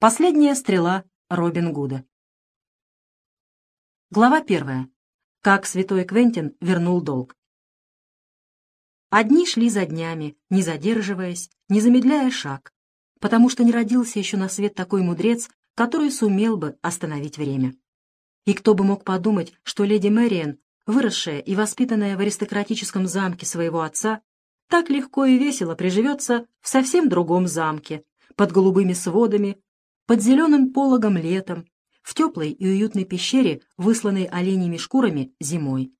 Последняя стрела Робин Гуда. Глава первая. Как святой Квентин вернул долг. Одни шли за днями, не задерживаясь, не замедляя шаг, потому что не родился еще на свет такой мудрец, который сумел бы остановить время. И кто бы мог подумать, что леди Мэриэн, выросшая и воспитанная в аристократическом замке своего отца, так легко и весело приживется в совсем другом замке, под голубыми сводами, под зеленым пологом летом, в теплой и уютной пещере, высланной оленями шкурами зимой.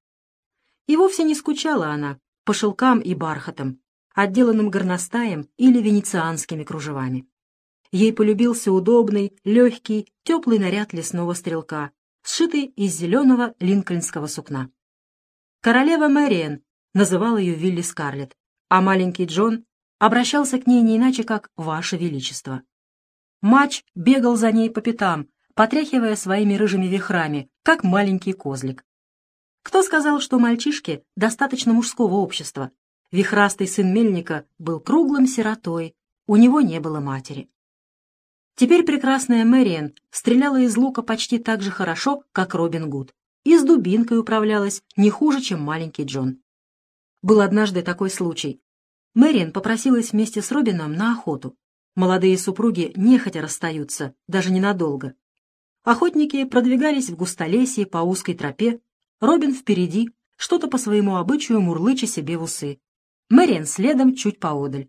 И вовсе не скучала она по шелкам и бархатам, отделанным горностаем или венецианскими кружевами. Ей полюбился удобный, легкий, теплый наряд лесного стрелка, сшитый из зеленого линкольнского сукна. Королева Мэриэн называл ее Вилли Скарлетт, а маленький Джон обращался к ней не иначе, как «Ваше Величество». Мач бегал за ней по пятам, потряхивая своими рыжими вихрами, как маленький козлик. Кто сказал, что мальчишке достаточно мужского общества? Вихрастый сын мельника был круглым сиротой, у него не было матери. Теперь прекрасная Мэриэн стреляла из лука почти так же хорошо, как Робин Гуд, и с дубинкой управлялась не хуже, чем маленький Джон. Был однажды такой случай. Мэриан попросилась вместе с Робином на охоту. Молодые супруги нехотя расстаются, даже ненадолго. Охотники продвигались в густолесье по узкой тропе, Робин впереди, что-то по своему обычаю мурлыча себе в усы. Мэриан следом чуть поодаль.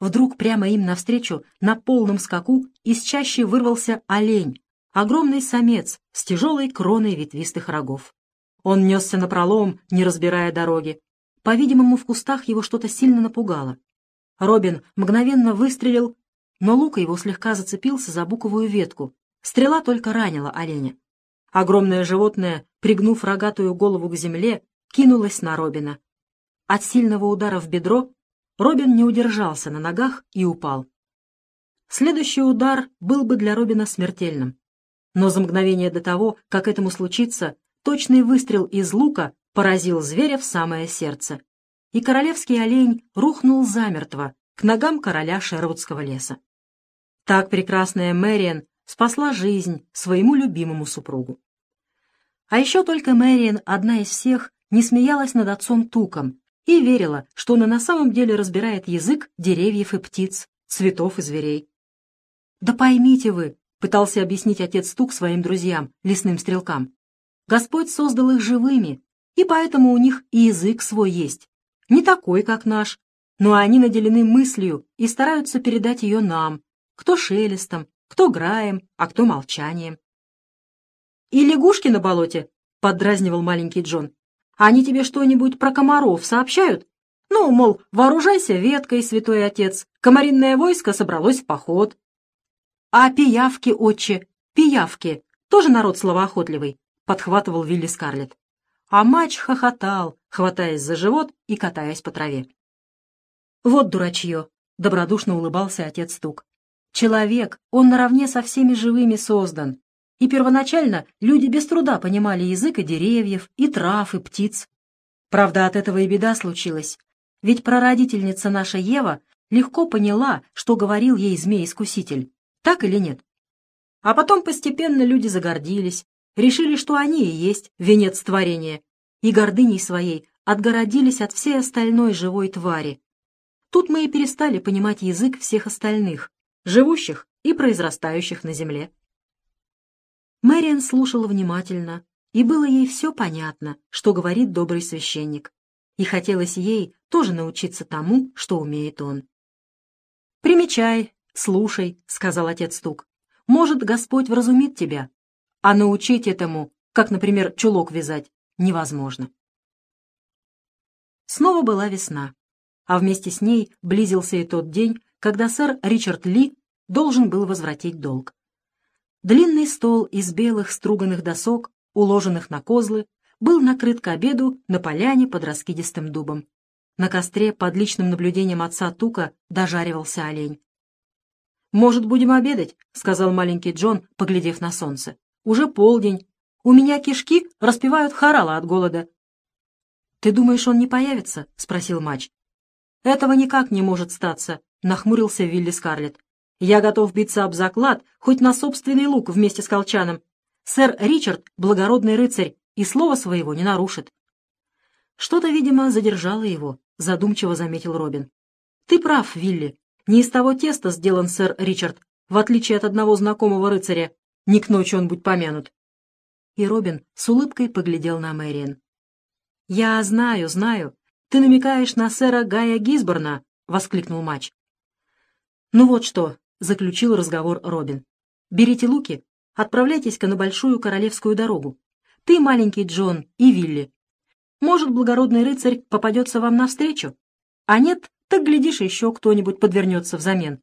Вдруг прямо им навстречу, на полном скаку, из чащи вырвался олень, огромный самец с тяжелой кроной ветвистых рогов. Он несся напролом, не разбирая дороги, по-видимому, в кустах его что-то сильно напугало. Робин мгновенно выстрелил, но лук его слегка зацепился за буковую ветку. Стрела только ранила оленя. Огромное животное, пригнув рогатую голову к земле, кинулось на Робина. От сильного удара в бедро Робин не удержался на ногах и упал. Следующий удар был бы для Робина смертельным. Но за мгновение до того, как этому случится, точный выстрел из лука поразил зверя в самое сердце, и королевский олень рухнул замертво к ногам короля Шервудского леса. Так прекрасная Мэриан спасла жизнь своему любимому супругу. А еще только Мэриан, одна из всех, не смеялась над отцом Туком и верила, что он и на самом деле разбирает язык деревьев и птиц, цветов и зверей. «Да поймите вы», — пытался объяснить отец Тук своим друзьям, лесным стрелкам, «Господь создал их живыми, и поэтому у них и язык свой есть. Не такой, как наш, но они наделены мыслью и стараются передать ее нам, кто шелестом, кто граем, а кто молчанием. «И лягушки на болоте?» — поддразнивал маленький Джон. «Они тебе что-нибудь про комаров сообщают? Ну, мол, вооружайся веткой, святой отец, комаринное войско собралось в поход». «А пиявки, отче, пиявки, тоже народ словоохотливый», — подхватывал Вилли Скарлетт а мач хохотал, хватаясь за живот и катаясь по траве. «Вот дурачье!» — добродушно улыбался отец Стук. «Человек, он наравне со всеми живыми создан, и первоначально люди без труда понимали язык и деревьев, и трав, и птиц. Правда, от этого и беда случилась, ведь прародительница наша Ева легко поняла, что говорил ей змей-искуситель, так или нет? А потом постепенно люди загордились, решили, что они и есть венец творения, и гордыней своей отгородились от всей остальной живой твари. Тут мы и перестали понимать язык всех остальных, живущих и произрастающих на земле. Мэриан слушала внимательно, и было ей все понятно, что говорит добрый священник, и хотелось ей тоже научиться тому, что умеет он. «Примечай, слушай», — сказал отец Тук. «Может, Господь вразумит тебя, а научить этому, как, например, чулок вязать, невозможно. Снова была весна, а вместе с ней близился и тот день, когда сэр Ричард Ли должен был возвратить долг. Длинный стол из белых струганных досок, уложенных на козлы, был накрыт к обеду на поляне под раскидистым дубом. На костре под личным наблюдением отца Тука дожаривался олень. «Может, будем обедать?» — сказал маленький Джон, поглядев на солнце. Уже полдень. У меня кишки распевают хорала от голода. «Ты думаешь, он не появится?» — спросил Мач. «Этого никак не может статься», — нахмурился Вилли Скарлетт. Я готов биться об заклад, хоть на собственный лук вместе с колчаном. Сэр Ричард — благородный рыцарь, и слова своего не нарушит. Что-то, видимо, задержало его, задумчиво заметил Робин. Ты прав, Вилли. Не из того теста сделан сэр Ричард, в отличие от одного знакомого рыцаря. Не к ночи он будь помянут. И Робин с улыбкой поглядел на Мэриэн. «Я знаю, знаю. Ты намекаешь на сэра Гая Гисборна!» — воскликнул Мач. «Ну вот что», — заключил разговор Робин. «Берите луки, отправляйтесь-ка на Большую Королевскую дорогу. Ты, маленький Джон, и Вилли. Может, благородный рыцарь попадется вам навстречу? А нет, так, глядишь, еще кто-нибудь подвернется взамен.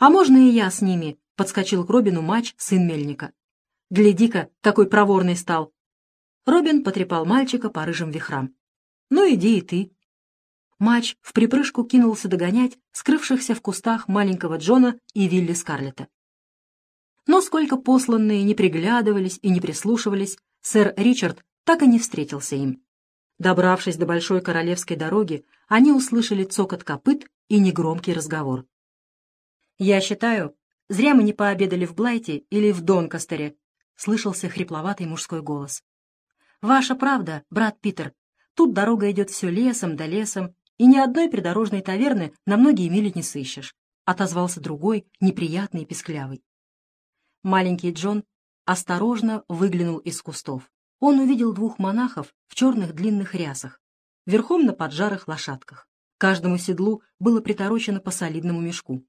А можно и я с ними?» — подскочил к Робину Мач, сын Мельника. «Гляди-ка, какой проворный стал!» Робин потрепал мальчика по рыжим вихрам. «Ну, иди и ты». Мач в припрыжку кинулся догонять скрывшихся в кустах маленького Джона и Вилли Скарлетта. Но сколько посланные не приглядывались и не прислушивались, сэр Ричард так и не встретился им. Добравшись до большой королевской дороги, они услышали цокот копыт и негромкий разговор. «Я считаю, зря мы не пообедали в Блайте или в Донкастере», — слышался хрипловатый мужской голос. «Ваша правда, брат Питер. Тут дорога идет все лесом да лесом, и ни одной придорожной таверны на многие мили не сыщешь», — отозвался другой, неприятный и песклявый. Маленький Джон осторожно выглянул из кустов. Он увидел двух монахов в черных длинных рясах, верхом на поджарых лошадках. Каждому седлу было приторочено по солидному мешку.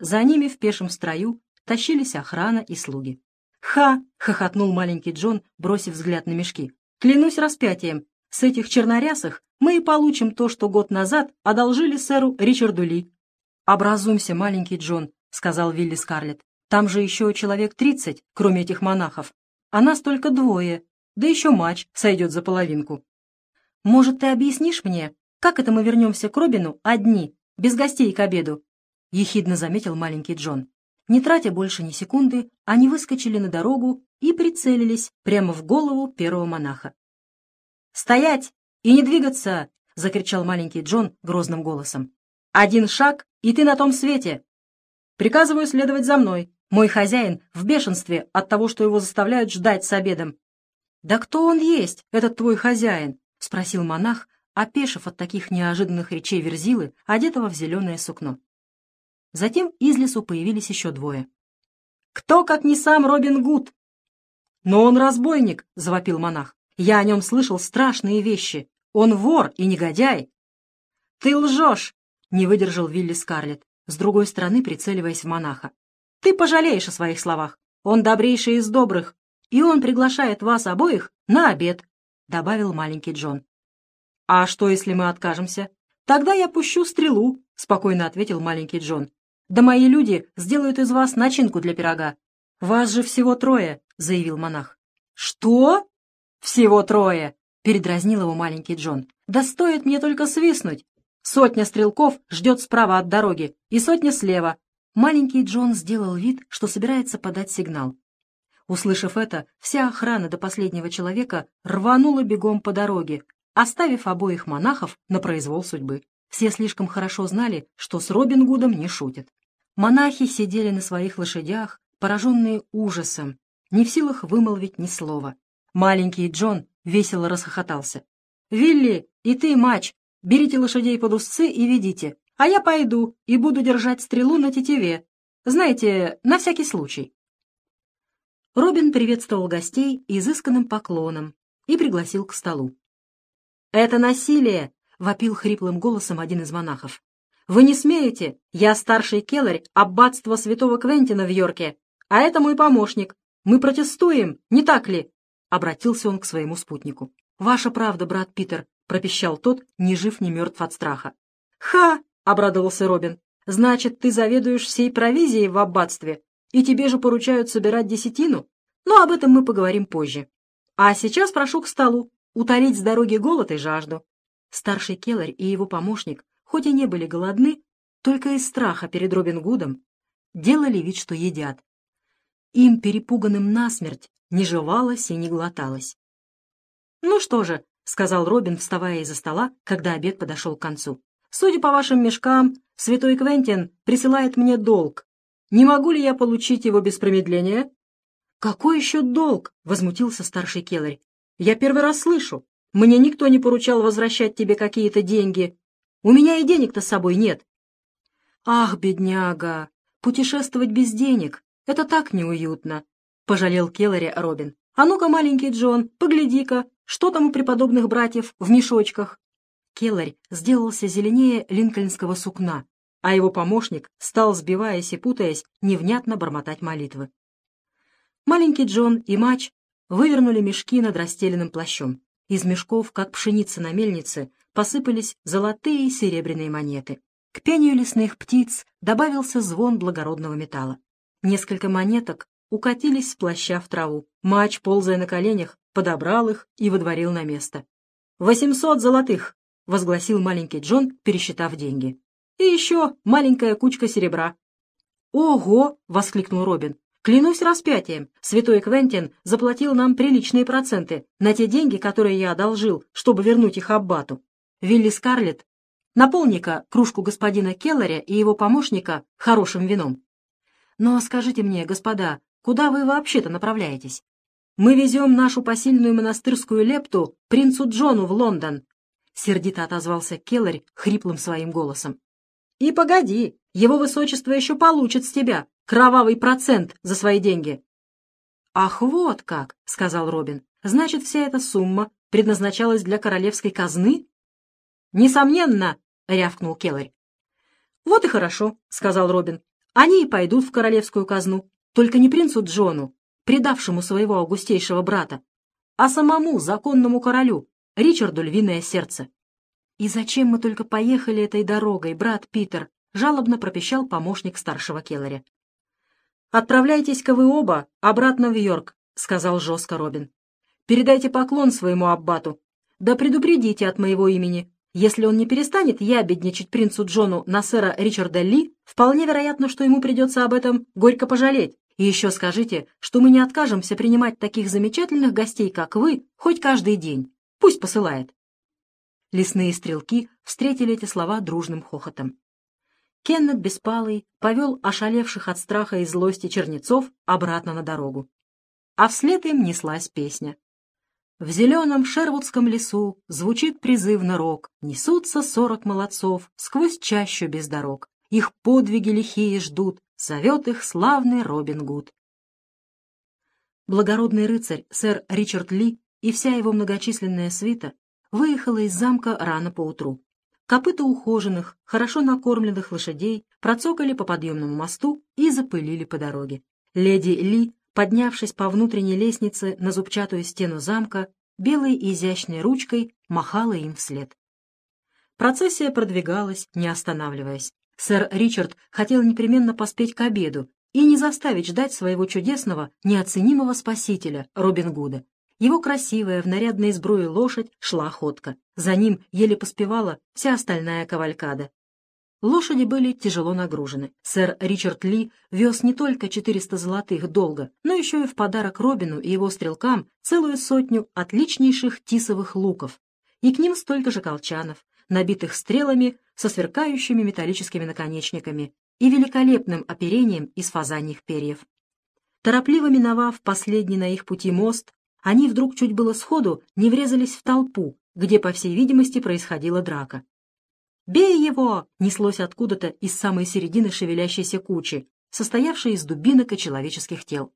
За ними в пешем строю тащились охрана и слуги. «Ха!» — хохотнул маленький Джон, бросив взгляд на мешки. «Клянусь распятием, с этих чернорясах мы и получим то, что год назад одолжили сэру Ричарду Ли». «Образумся, маленький Джон», — сказал Вилли Скарлетт. «Там же еще человек тридцать, кроме этих монахов. А нас только двое, да еще матч сойдет за половинку». «Может, ты объяснишь мне, как это мы вернемся к Робину одни, без гостей к обеду?» — ехидно заметил маленький Джон. Не тратя больше ни секунды, они выскочили на дорогу и прицелились прямо в голову первого монаха. «Стоять и не двигаться!» — закричал маленький Джон грозным голосом. «Один шаг, и ты на том свете! Приказываю следовать за мной. Мой хозяин в бешенстве от того, что его заставляют ждать с обедом». «Да кто он есть, этот твой хозяин?» — спросил монах, опешив от таких неожиданных речей Верзилы, одетого в зеленое сукно. Затем из лесу появились еще двое. «Кто, как не сам Робин Гуд?» «Но он разбойник», — завопил монах. «Я о нем слышал страшные вещи. Он вор и негодяй». «Ты лжешь!» — не выдержал Вилли Скарлетт, с другой стороны прицеливаясь в монаха. «Ты пожалеешь о своих словах. Он добрейший из добрых, и он приглашает вас обоих на обед», — добавил маленький Джон. «А что, если мы откажемся?» «Тогда я пущу стрелу», — спокойно ответил маленький Джон. Да мои люди сделают из вас начинку для пирога. Вас же всего трое, — заявил монах. Что? Всего трое, — передразнил его маленький Джон. Да стоит мне только свистнуть. Сотня стрелков ждет справа от дороги и сотня слева. Маленький Джон сделал вид, что собирается подать сигнал. Услышав это, вся охрана до последнего человека рванула бегом по дороге, оставив обоих монахов на произвол судьбы. Все слишком хорошо знали, что с Робин Гудом не шутят. Монахи сидели на своих лошадях, пораженные ужасом, не в силах вымолвить ни слова. Маленький Джон весело расхохотался. «Вилли, и ты, мач, берите лошадей под узцы и ведите, а я пойду и буду держать стрелу на тетиве. Знаете, на всякий случай». Робин приветствовал гостей изысканным поклоном и пригласил к столу. «Это насилие!» — вопил хриплым голосом один из монахов. «Вы не смеете! Я старший келарь аббатства святого Квентина в Йорке, а это мой помощник. Мы протестуем, не так ли?» Обратился он к своему спутнику. «Ваша правда, брат Питер», — пропищал тот, ни жив, ни мертв от страха. «Ха!» — обрадовался Робин. «Значит, ты заведуешь всей провизией в аббатстве, и тебе же поручают собирать десятину? Но об этом мы поговорим позже. А сейчас прошу к столу, утолить с дороги голод и жажду». Старший келарь и его помощник хоть и не были голодны, только из страха перед Робин Гудом, делали вид, что едят. Им, перепуганным насмерть, не жевалось и не глоталось. «Ну что же», — сказал Робин, вставая из-за стола, когда обед подошел к концу. «Судя по вашим мешкам, святой Квентин присылает мне долг, Не могу ли я получить его без промедления?» «Какой еще долг?» — возмутился старший Келлари. «Я первый раз слышу. Мне никто не поручал возвращать тебе какие-то деньги. У меня и денег-то с собой нет». «Ах, бедняга, путешествовать без денег — это так неуютно», — пожалел Келлари Робин. «А ну-ка, маленький Джон, погляди-ка, что там у преподобных братьев в мешочках?» Келларь сделался зеленее линкольнского сукна, а его помощник стал, сбиваясь и путаясь, невнятно бормотать молитвы. Маленький Джон и Мач вывернули мешки над расстеленным плащом. Из мешков, как пшеница на мельнице, посыпались золотые и серебряные монеты. К пению лесных птиц добавился звон благородного металла. Несколько монеток укатились с плаща в траву. Мач, ползая на коленях, подобрал их и выдворил на место. «Восемьсот золотых!» — возгласил маленький Джон, пересчитав деньги. «И еще маленькая кучка серебра». «Ого!» — воскликнул Робин. Клянусь распятием, святой Квентин заплатил нам приличные проценты на те деньги, которые я одолжил, чтобы вернуть их аббату. Вилли Скарлетт, наполни-ка кружку господина Келларя и его помощника хорошим вином. Но скажите мне, господа, куда вы вообще-то направляетесь? Мы везем нашу посильную монастырскую лепту принцу Джону в Лондон, — сердито отозвался Келларь хриплым своим голосом. — И погоди, его высочество еще получит с тебя кровавый процент за свои деньги. «Ах, вот как!» — сказал Робин. «Значит, вся эта сумма предназначалась для королевской казны?» «Несомненно!» — рявкнул Келларь. «Вот и хорошо», — сказал Робин. «Они и пойдут в королевскую казну, только не принцу Джону, предавшему своего августейшего брата, а самому законному королю, Ричарду Львиное Сердце». «И зачем мы только поехали этой дорогой, брат Питер?» — жалобно пропищал помощник старшего Келларя. «Отправляйтесь-ка вы оба обратно в Йорк», — сказал жестко Робин. «Передайте поклон своему аббату. Да предупредите от моего имени. Если он не перестанет ябедничать принцу Джону на сэра Ричарда Ли, вполне вероятно, что ему придется об этом горько пожалеть. И еще скажите, что мы не откажемся принимать таких замечательных гостей, как вы, хоть каждый день. Пусть посылает». Лесные стрелки встретили эти слова дружным хохотом. Кеннет Беспалый повел ошалевших от страха и злости чернецов обратно на дорогу. А вслед им неслась песня. В зеленом шервудском лесу звучит призывно рок, несутся сорок молодцов сквозь чащу без дорог. Их подвиги лихие ждут, зовет их славный Робин Гуд. Благородный рыцарь, сэр Ричард Ли и вся его многочисленная свита выехала из замка рано поутру. Копыта ухоженных, хорошо накормленных лошадей процокали по подъемному мосту и запылили по дороге. Леди Ли, поднявшись по внутренней лестнице на зубчатую стену замка, белой и изящной ручкой махала им вслед. Процессия продвигалась, не останавливаясь. Сэр Ричард хотел непременно поспеть к обеду и не заставить ждать своего чудесного, неоценимого спасителя Робин Гуда. Его красивая в нарядной сбруе лошадь шла охотка. За ним еле поспевала вся остальная кавалькада. Лошади были тяжело нагружены. Сэр Ричард Ли вез не только 400 золотых долга, но еще и в подарок Робину и его стрелкам целую сотню отличнейших тисовых луков, и к ним столько же колчанов, набитых стрелами со сверкающими металлическими наконечниками и великолепным оперением из фазаньих перьев. Торопливо миновав последний на их пути мост, они вдруг чуть было сходу не врезались в толпу, где, по всей видимости, происходила драка. «Бей его!» — неслось откуда-то из самой середины шевелящейся кучи, состоявшей из дубинок и человеческих тел.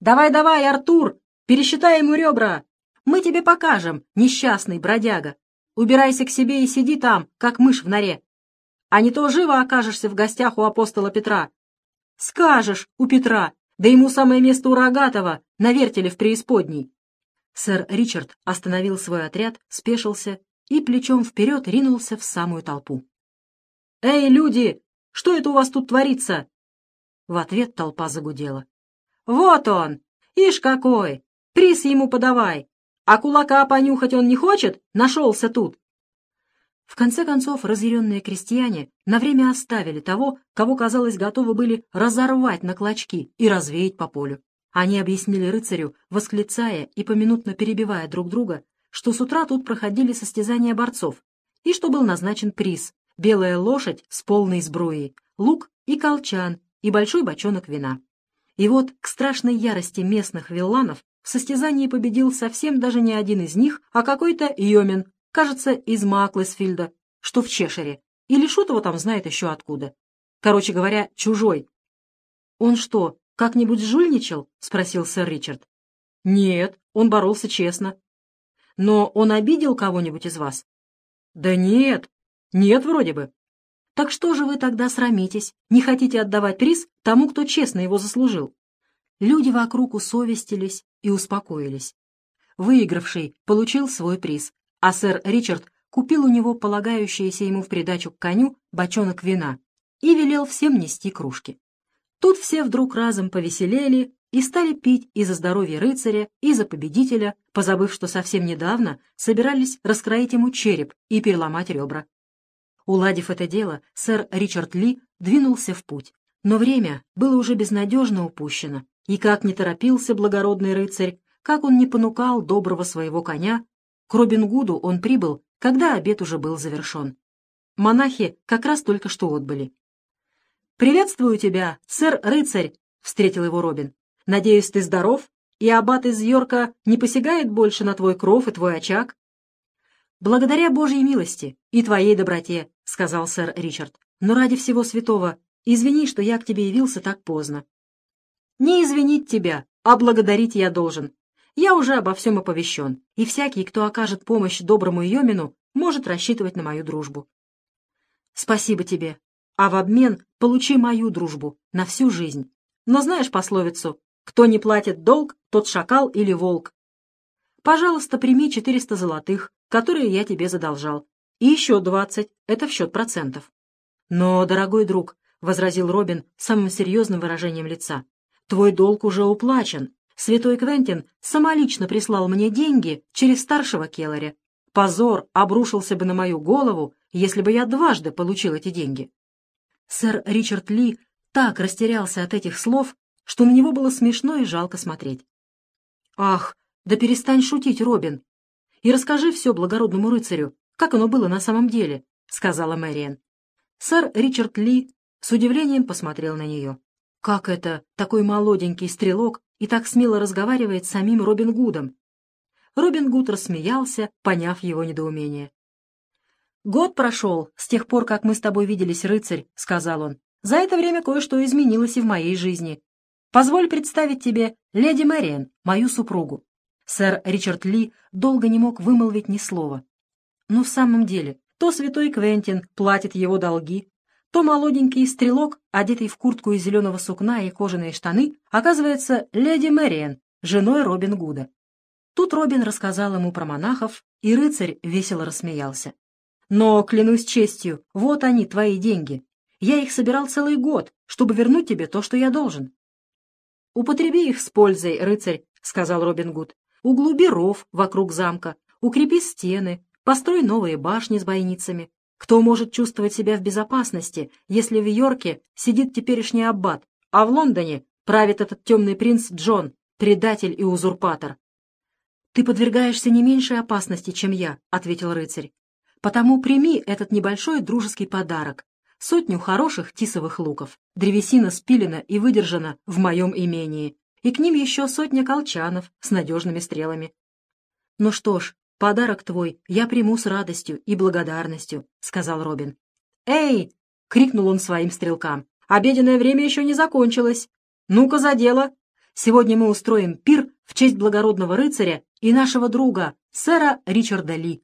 «Давай-давай, Артур! Пересчитай ему ребра! Мы тебе покажем, несчастный бродяга! Убирайся к себе и сиди там, как мышь в норе! А не то живо окажешься в гостях у апостола Петра! Скажешь у Петра, да ему самое место у Рогатого, на вертеле в преисподней. Сэр Ричард остановил свой отряд, спешился и плечом вперед ринулся в самую толпу. «Эй, люди, что это у вас тут творится?» В ответ толпа загудела. «Вот он! Ишь какой! Приз ему подавай! А кулака понюхать он не хочет? Нашелся тут!» В конце концов, разъяренные крестьяне на время оставили того, кого, казалось, готовы были разорвать на клочки и развеять по полю. Они объяснили рыцарю, восклицая и поминутно перебивая друг друга, что с утра тут проходили состязания борцов, и что был назначен приз — белая лошадь с полной сбруей, лук и колчан, и большой бочонок вина. И вот к страшной ярости местных вилланов в состязании победил совсем даже не один из них, а какой-то Йомин, кажется, из Маклесфильда, что в Чешере, или Шутова там знает еще откуда. Короче говоря, чужой. «Он что, как-нибудь жульничал?» — спросил сэр Ричард. «Нет, он боролся честно». «Но он обидел кого-нибудь из вас?» «Да нет, нет вроде бы». «Так что же вы тогда срамитесь? Не хотите отдавать приз тому, кто честно его заслужил?» Люди вокруг усовестились и успокоились. Выигравший получил свой приз, а сэр Ричард купил у него полагающееся ему в придачу к коню бочонок вина и велел всем нести кружки. Тут все вдруг разом повеселели и стали пить и за здоровье рыцаря, и за победителя, позабыв, что совсем недавно собирались раскроить ему череп и переломать ребра. Уладив это дело, сэр Ричард Ли двинулся в путь, но время было уже безнадежно упущено, и как не торопился благородный рыцарь, как он не понукал доброго своего коня, к Робин Гуду он прибыл, когда обед уже был завершен. Монахи как раз только что отбыли. «Приветствую тебя, сэр-рыцарь!» — встретил его Робин. «Надеюсь, ты здоров, и аббат из Йорка не посягает больше на твой кров и твой очаг?» «Благодаря Божьей милости и твоей доброте», — сказал сэр Ричард. «Но ради всего святого, извини, что я к тебе явился так поздно». «Не извинить тебя, а благодарить я должен. Я уже обо всем оповещен, и всякий, кто окажет помощь доброму Йомину, может рассчитывать на мою дружбу». «Спасибо тебе, а в обмен получи мою дружбу на всю жизнь. Но знаешь пословицу «Кто не платит долг, тот шакал или волк». Пожалуйста, прими 400 золотых, которые я тебе задолжал, и еще 20, это в счет процентов. Но, дорогой друг, — возразил Робин самым серьезным выражением лица, — твой долг уже уплачен. Святой Квентин самолично прислал мне деньги через старшего Келларя. Позор обрушился бы на мою голову, если бы я дважды получил эти деньги. Сэр Ричард Ли так растерялся от этих слов, что на него было смешно и жалко смотреть. «Ах, да перестань шутить, Робин, и расскажи все благородному рыцарю, как оно было на самом деле», — сказала Мэриэн. Сэр Ричард Ли с удивлением посмотрел на нее. «Как это такой молоденький стрелок и так смело разговаривает с самим Робин Гудом?» Робин Гуд рассмеялся, поняв его недоумение. «Год прошел с тех пор, как мы с тобой виделись, рыцарь», — сказал он. «За это время кое-что изменилось и в моей жизни. Позволь представить тебе леди Мэриэн, мою супругу». Сэр Ричард Ли долго не мог вымолвить ни слова. Но в самом деле, то святой Квентин платит его долги, то молоденький стрелок, одетый в куртку из зеленого сукна и кожаные штаны, оказывается леди Мэриэн, женой Робин Гуда. Тут Робин рассказал ему про монахов, и рыцарь весело рассмеялся. Но, клянусь честью, вот они, твои деньги. Я их собирал целый год, чтобы вернуть тебе то, что я должен. «Употреби их с пользой, рыцарь», — сказал Робин Гуд. «Углуби ров вокруг замка, укрепи стены, построй новые башни с бойницами. Кто может чувствовать себя в безопасности, если в Йорке сидит теперешний аббат, а в Лондоне правит этот темный принц Джон, предатель и узурпатор?» «Ты подвергаешься не меньшей опасности, чем я», — ответил рыцарь. Потому прими этот небольшой дружеский подарок. Сотню хороших тисовых луков. Древесина спилена и выдержана в моем имении. И к ним еще сотня колчанов с надежными стрелами. Ну что ж, подарок твой я приму с радостью и благодарностью, — сказал Робин. «Эй!» — крикнул он своим стрелкам. «Обеденное время еще не закончилось. Ну-ка за дело! Сегодня мы устроим пир в честь благородного рыцаря и нашего друга, сэра Ричарда Ли.